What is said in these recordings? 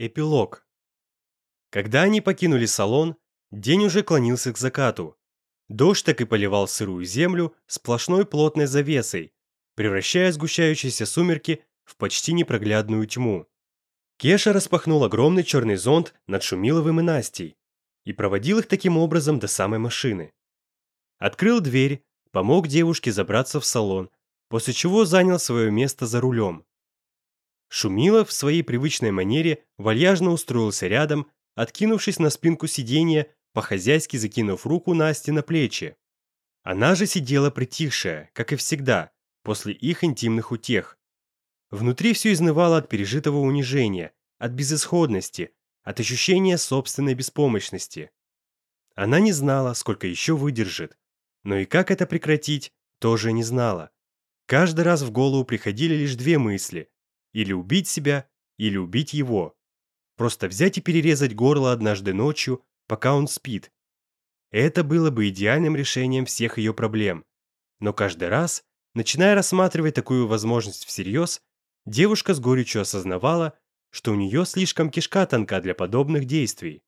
Эпилог. Когда они покинули салон, день уже клонился к закату. Дождь так и поливал сырую землю сплошной плотной завесой, превращая сгущающиеся сумерки в почти непроглядную тьму. Кеша распахнул огромный черный зонт над Шумиловым и Настей и проводил их таким образом до самой машины. Открыл дверь, помог девушке забраться в салон, после чего занял свое место за рулем. Шумило в своей привычной манере вальяжно устроился рядом, откинувшись на спинку сиденья, по-хозяйски закинув руку Насте на плечи. Она же сидела притихшая, как и всегда, после их интимных утех. Внутри все изнывало от пережитого унижения, от безысходности, от ощущения собственной беспомощности. Она не знала, сколько еще выдержит, но и как это прекратить, тоже не знала. Каждый раз в голову приходили лишь две мысли – или убить себя, или убить его. Просто взять и перерезать горло однажды ночью, пока он спит. Это было бы идеальным решением всех ее проблем. Но каждый раз, начиная рассматривать такую возможность всерьез, девушка с горечью осознавала, что у нее слишком кишка тонка для подобных действий.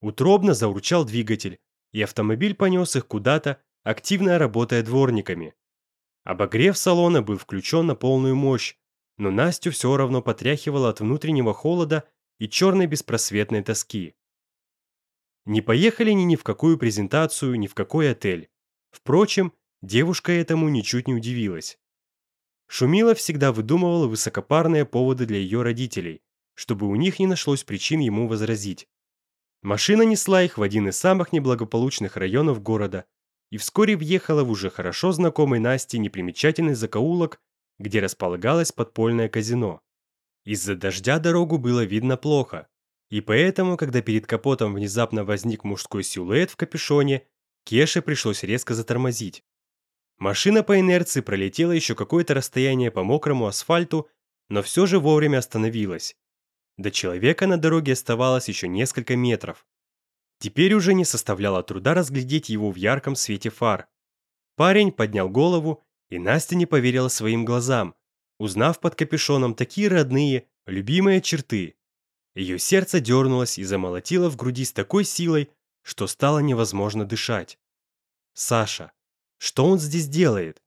Утробно заурчал двигатель, и автомобиль понес их куда-то, активно работая дворниками. Обогрев салона был включен на полную мощь, но Настю все равно потряхивало от внутреннего холода и черной беспросветной тоски. Не поехали ни ни в какую презентацию, ни в какой отель. Впрочем, девушка этому ничуть не удивилась. Шумила всегда выдумывала высокопарные поводы для ее родителей, чтобы у них не нашлось причин ему возразить. Машина несла их в один из самых неблагополучных районов города и вскоре въехала в уже хорошо знакомый Насте непримечательный закоулок где располагалось подпольное казино. Из-за дождя дорогу было видно плохо, и поэтому, когда перед капотом внезапно возник мужской силуэт в капюшоне, Кеше пришлось резко затормозить. Машина по инерции пролетела еще какое-то расстояние по мокрому асфальту, но все же вовремя остановилась. До человека на дороге оставалось еще несколько метров. Теперь уже не составляло труда разглядеть его в ярком свете фар. Парень поднял голову и Настя не поверила своим глазам, узнав под капюшоном такие родные, любимые черты. Ее сердце дернулось и замолотило в груди с такой силой, что стало невозможно дышать. «Саша, что он здесь делает?»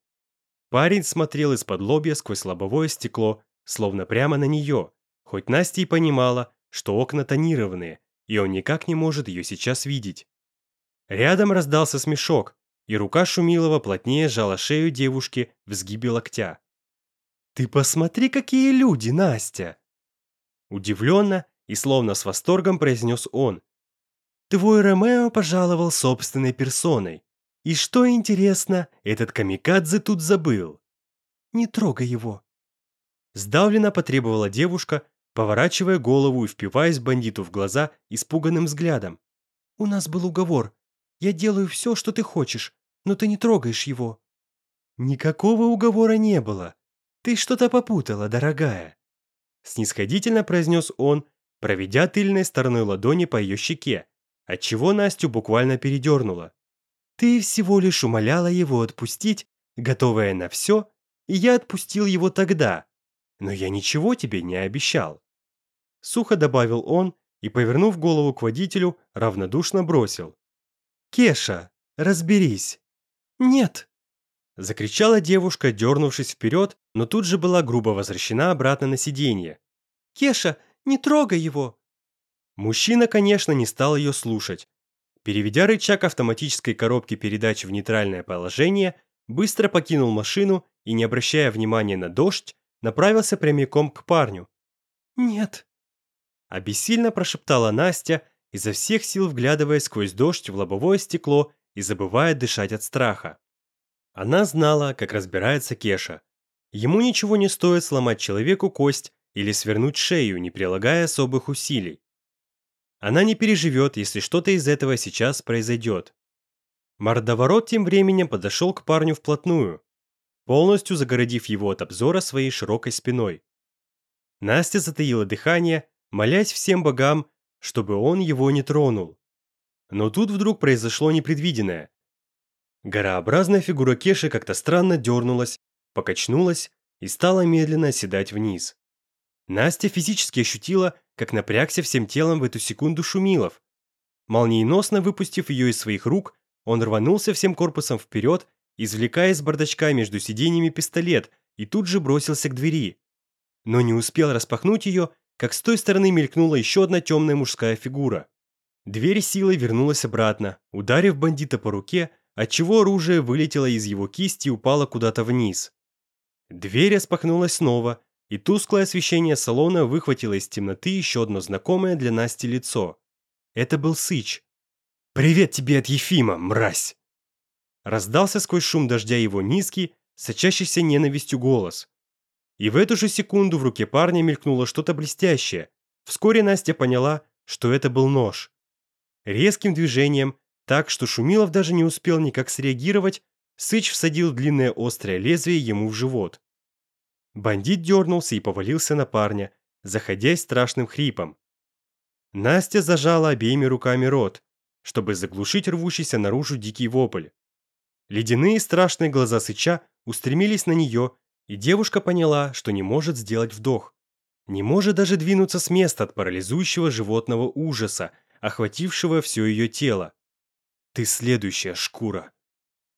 Парень смотрел из-под лобья сквозь лобовое стекло, словно прямо на нее, хоть Настя и понимала, что окна тонированные, и он никак не может ее сейчас видеть. Рядом раздался смешок, и рука Шумилова плотнее жала шею девушки, в сгибе локтя. «Ты посмотри, какие люди, Настя!» Удивленно и словно с восторгом произнес он. «Твой Ромео пожаловал собственной персоной. И что интересно, этот камикадзе тут забыл. Не трогай его!» Сдавленно потребовала девушка, поворачивая голову и впиваясь бандиту в глаза испуганным взглядом. «У нас был уговор, я делаю все, что ты хочешь, но ты не трогаешь его». «Никакого уговора не было. Ты что-то попутала, дорогая». Снисходительно произнес он, проведя тыльной стороной ладони по ее щеке, отчего Настю буквально передернула. «Ты всего лишь умоляла его отпустить, готовая на все, и я отпустил его тогда, но я ничего тебе не обещал». Сухо добавил он и, повернув голову к водителю, равнодушно бросил. Кеша, разберись!» «Нет!» Закричала девушка, дернувшись вперед, но тут же была грубо возвращена обратно на сиденье. «Кеша, не трогай его!» Мужчина, конечно, не стал ее слушать. Переведя рычаг автоматической коробки передач в нейтральное положение, быстро покинул машину и, не обращая внимания на дождь, направился прямиком к парню. «Нет!» Обессильно прошептала Настя, изо всех сил вглядываясь сквозь дождь в лобовое стекло и забывая дышать от страха. Она знала, как разбирается Кеша. Ему ничего не стоит сломать человеку кость или свернуть шею, не прилагая особых усилий. Она не переживет, если что-то из этого сейчас произойдет. Мордоворот тем временем подошел к парню вплотную, полностью загородив его от обзора своей широкой спиной. Настя затаила дыхание, молясь всем богам, чтобы он его не тронул. Но тут вдруг произошло непредвиденное. Горообразная фигура Кеши как-то странно дернулась, покачнулась и стала медленно оседать вниз. Настя физически ощутила, как напрягся всем телом в эту секунду Шумилов. Молниеносно выпустив ее из своих рук, он рванулся всем корпусом вперед, извлекая из бардачка между сиденьями пистолет и тут же бросился к двери. Но не успел распахнуть ее, как с той стороны мелькнула еще одна темная мужская фигура. Дверь силой вернулась обратно, ударив бандита по руке, отчего оружие вылетело из его кисти и упало куда-то вниз. Дверь распахнулась снова, и тусклое освещение салона выхватило из темноты еще одно знакомое для Насти лицо. Это был Сыч. «Привет тебе от Ефима, мразь!» Раздался сквозь шум дождя его низкий, сочащийся ненавистью голос – и в эту же секунду в руке парня мелькнуло что-то блестящее. Вскоре Настя поняла, что это был нож. Резким движением, так что Шумилов даже не успел никак среагировать, Сыч всадил длинное острое лезвие ему в живот. Бандит дернулся и повалился на парня, заходясь страшным хрипом. Настя зажала обеими руками рот, чтобы заглушить рвущийся наружу дикий вопль. Ледяные страшные глаза Сыча устремились на нее, и девушка поняла, что не может сделать вдох. Не может даже двинуться с места от парализующего животного ужаса, охватившего все ее тело. «Ты следующая шкура!»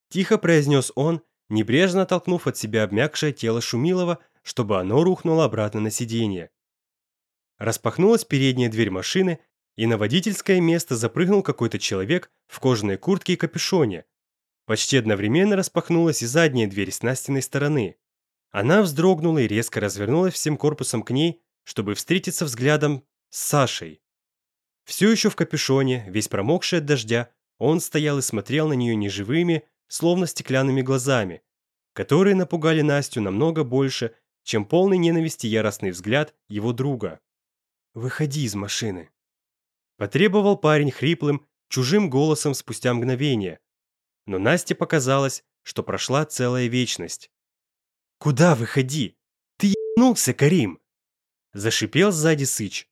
Тихо произнес он, небрежно толкнув от себя обмякшее тело Шумилова, чтобы оно рухнуло обратно на сиденье. Распахнулась передняя дверь машины, и на водительское место запрыгнул какой-то человек в кожаной куртке и капюшоне. Почти одновременно распахнулась и задняя дверь с Настиной стороны. Она вздрогнула и резко развернулась всем корпусом к ней, чтобы встретиться взглядом с Сашей. Все еще в капюшоне, весь промокший от дождя, он стоял и смотрел на нее неживыми, словно стеклянными глазами, которые напугали Настю намного больше, чем полный ненависти яростный взгляд его друга. «Выходи из машины!» Потребовал парень хриплым, чужим голосом спустя мгновение. Но Насте показалось, что прошла целая вечность. «Куда выходи? Ты ебнулся, Карим!» Зашипел сзади Сыч.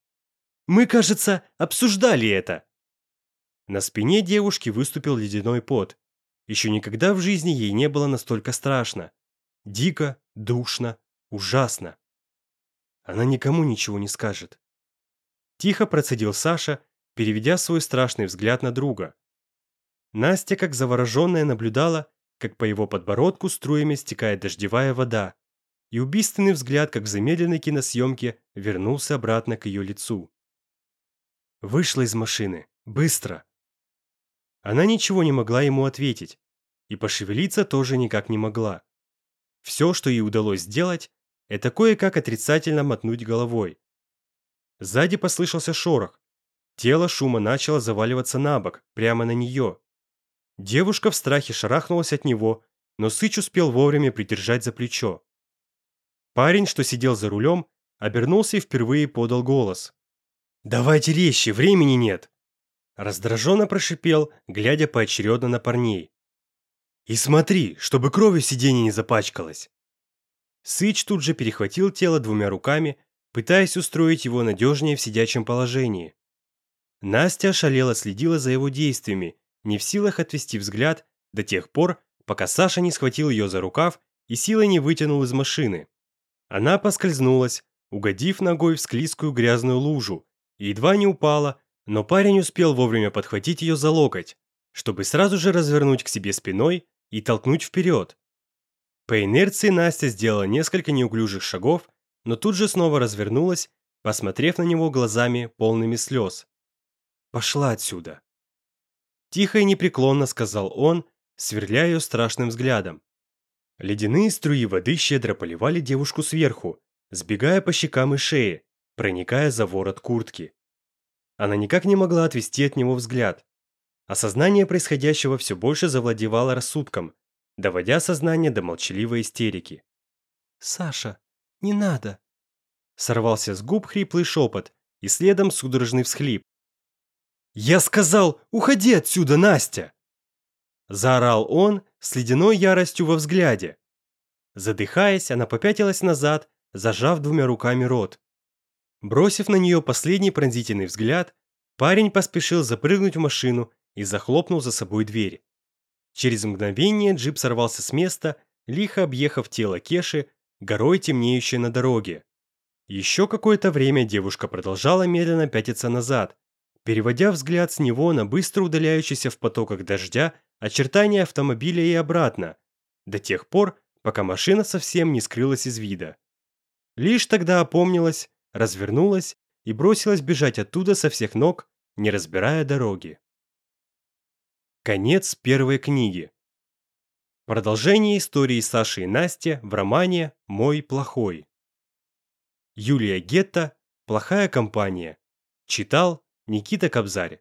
«Мы, кажется, обсуждали это!» На спине девушки выступил ледяной пот. Еще никогда в жизни ей не было настолько страшно. Дико, душно, ужасно. Она никому ничего не скажет. Тихо процедил Саша, переведя свой страшный взгляд на друга. Настя, как завороженная, наблюдала, как по его подбородку струями стекает дождевая вода, и убийственный взгляд, как в замедленной киносъемке, вернулся обратно к ее лицу. Вышла из машины. Быстро. Она ничего не могла ему ответить, и пошевелиться тоже никак не могла. Все, что ей удалось сделать, это кое-как отрицательно мотнуть головой. Сзади послышался шорох. Тело шума начало заваливаться на бок, прямо на нее. Девушка в страхе шарахнулась от него, но Сыч успел вовремя придержать за плечо. Парень, что сидел за рулем, обернулся и впервые подал голос. «Давайте резче, времени нет!» Раздраженно прошипел, глядя поочередно на парней. «И смотри, чтобы кровью сиденье не запачкалось!» Сыч тут же перехватил тело двумя руками, пытаясь устроить его надежнее в сидячем положении. Настя шалела следила за его действиями, не в силах отвести взгляд до тех пор, пока Саша не схватил ее за рукав и силой не вытянул из машины. Она поскользнулась, угодив ногой в склизкую грязную лужу, и едва не упала, но парень успел вовремя подхватить ее за локоть, чтобы сразу же развернуть к себе спиной и толкнуть вперед. По инерции Настя сделала несколько неуклюжих шагов, но тут же снова развернулась, посмотрев на него глазами полными слез. «Пошла отсюда!» Тихо и непреклонно сказал он, сверля ее страшным взглядом. Ледяные струи воды щедро поливали девушку сверху, сбегая по щекам и шее, проникая за ворот куртки. Она никак не могла отвести от него взгляд. Осознание происходящего все больше завладевало рассудком, доводя сознание до молчаливой истерики. «Саша, не надо!» Сорвался с губ хриплый шепот и следом судорожный всхлип. Я сказал, уходи отсюда, Настя!» Заорал он с ледяной яростью во взгляде. Задыхаясь, она попятилась назад, зажав двумя руками рот. Бросив на нее последний пронзительный взгляд, парень поспешил запрыгнуть в машину и захлопнул за собой дверь. Через мгновение джип сорвался с места, лихо объехав тело Кеши, горой темнеющей на дороге. Еще какое-то время девушка продолжала медленно пятиться назад, Переводя взгляд с него на быстро удаляющийся в потоках дождя очертания автомобиля и обратно, до тех пор, пока машина совсем не скрылась из вида. Лишь тогда опомнилась, развернулась и бросилась бежать оттуда со всех ног, не разбирая дороги. Конец первой книги. Продолжение истории Саши и Насти в романе «Мой плохой». Юлия Гетта «Плохая компания». Читал Никита Кобзарь.